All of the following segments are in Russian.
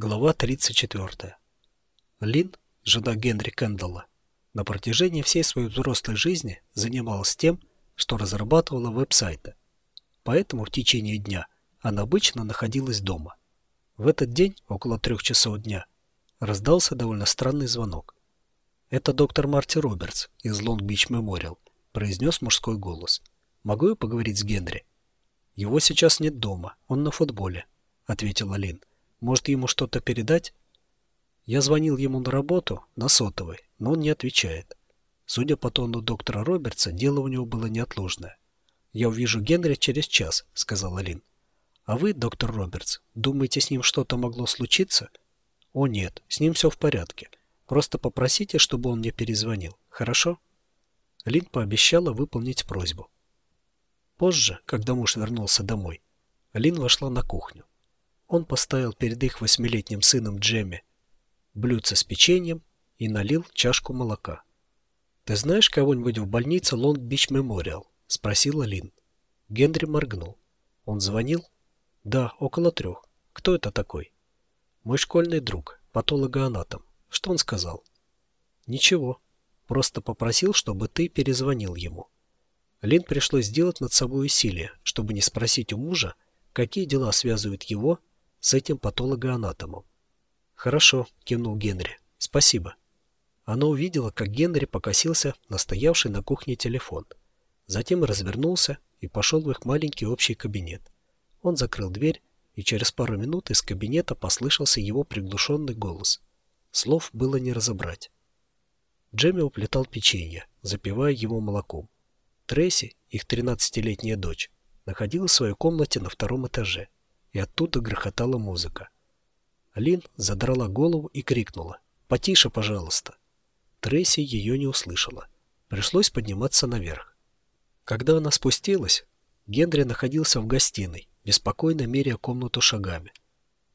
Глава 34. Лин, жена Генри Кэндалла, на протяжении всей своей взрослой жизни занималась тем, что разрабатывала веб-сайты. Поэтому в течение дня она обычно находилась дома. В этот день, около трех часов дня, раздался довольно странный звонок. «Это доктор Марти Робертс из Лонг-Бич Мемориал», произнес мужской голос. «Могу я поговорить с Генри?» «Его сейчас нет дома, он на футболе», — ответила Лин. Может, ему что-то передать? Я звонил ему на работу, на сотовый, но он не отвечает. Судя по тону доктора Робертса, дело у него было неотложное. «Я увижу Генри через час», — сказала Лин. «А вы, доктор Робертс, думаете, с ним что-то могло случиться?» «О нет, с ним все в порядке. Просто попросите, чтобы он мне перезвонил. Хорошо?» Лин пообещала выполнить просьбу. Позже, когда муж вернулся домой, Лин вошла на кухню. Он поставил перед их восьмилетним сыном Джемми блюдце с печеньем и налил чашку молока. «Ты знаешь кого-нибудь в больнице Лонг-Бич Мемориал?» — спросила Лин. Генри моргнул. «Он звонил?» «Да, около трех. Кто это такой?» «Мой школьный друг, патологоанатом. Что он сказал?» «Ничего. Просто попросил, чтобы ты перезвонил ему». Лин пришлось сделать над собой усилие, чтобы не спросить у мужа, какие дела связывают его с этим патологоанатомом. «Хорошо», — кивнул Генри. «Спасибо». Она увидела, как Генри покосился на стоявший на кухне телефон. Затем развернулся и пошел в их маленький общий кабинет. Он закрыл дверь, и через пару минут из кабинета послышался его приглушенный голос. Слов было не разобрать. Джемми уплетал печенье, запивая его молоком. Трейси, их 13-летняя дочь, находилась в своей комнате на втором этаже и оттуда грохотала музыка. Лин задрала голову и крикнула «Потише, пожалуйста!». Трейси ее не услышала. Пришлось подниматься наверх. Когда она спустилась, Генри находился в гостиной, беспокойно меряя комнату шагами.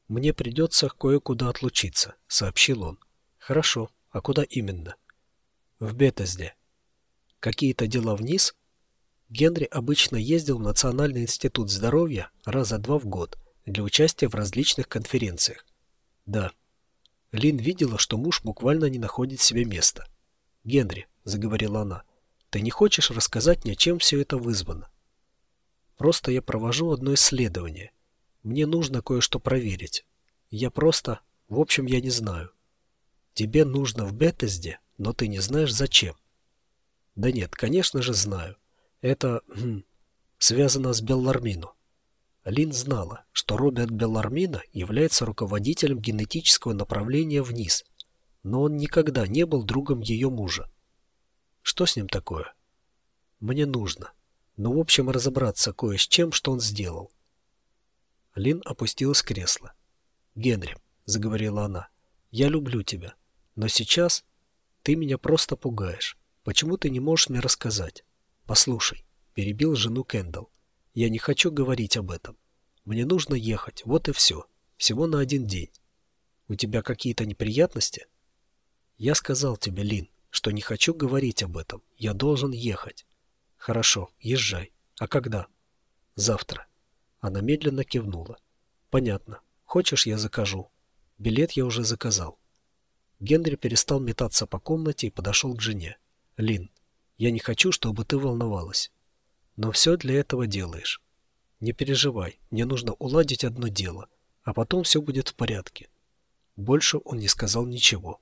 «Мне придется кое-куда отлучиться», — сообщил он. «Хорошо. А куда именно?» «В Бетезде». «Какие-то дела вниз?» Генри обычно ездил в Национальный институт здоровья раза два в год, для участия в различных конференциях. Да. Лин видела, что муж буквально не находит себе места. «Генри», — заговорила она, — «ты не хочешь рассказать мне, чем все это вызвано?» «Просто я провожу одно исследование. Мне нужно кое-что проверить. Я просто... В общем, я не знаю. Тебе нужно в Бетезде, но ты не знаешь, зачем». «Да нет, конечно же, знаю. Это... Хм, связано с Беллармино. Лин знала, что Роберт Беллармино является руководителем генетического направления вниз, но он никогда не был другом ее мужа. Что с ним такое? Мне нужно. Ну, в общем, разобраться кое с чем, что он сделал. Лин опустилась в кресло. «Генри», — заговорила она, — «я люблю тебя, но сейчас ты меня просто пугаешь. Почему ты не можешь мне рассказать?» «Послушай», — перебил жену Кэндалл, я не хочу говорить об этом. Мне нужно ехать, вот и все. Всего на один день. У тебя какие-то неприятности? Я сказал тебе, Лин, что не хочу говорить об этом. Я должен ехать. Хорошо, езжай. А когда? Завтра. Она медленно кивнула. Понятно. Хочешь, я закажу? Билет я уже заказал. Генри перестал метаться по комнате и подошел к жене. Лин, я не хочу, чтобы ты волновалась. Но все для этого делаешь. Не переживай, мне нужно уладить одно дело, а потом все будет в порядке. Больше он не сказал ничего.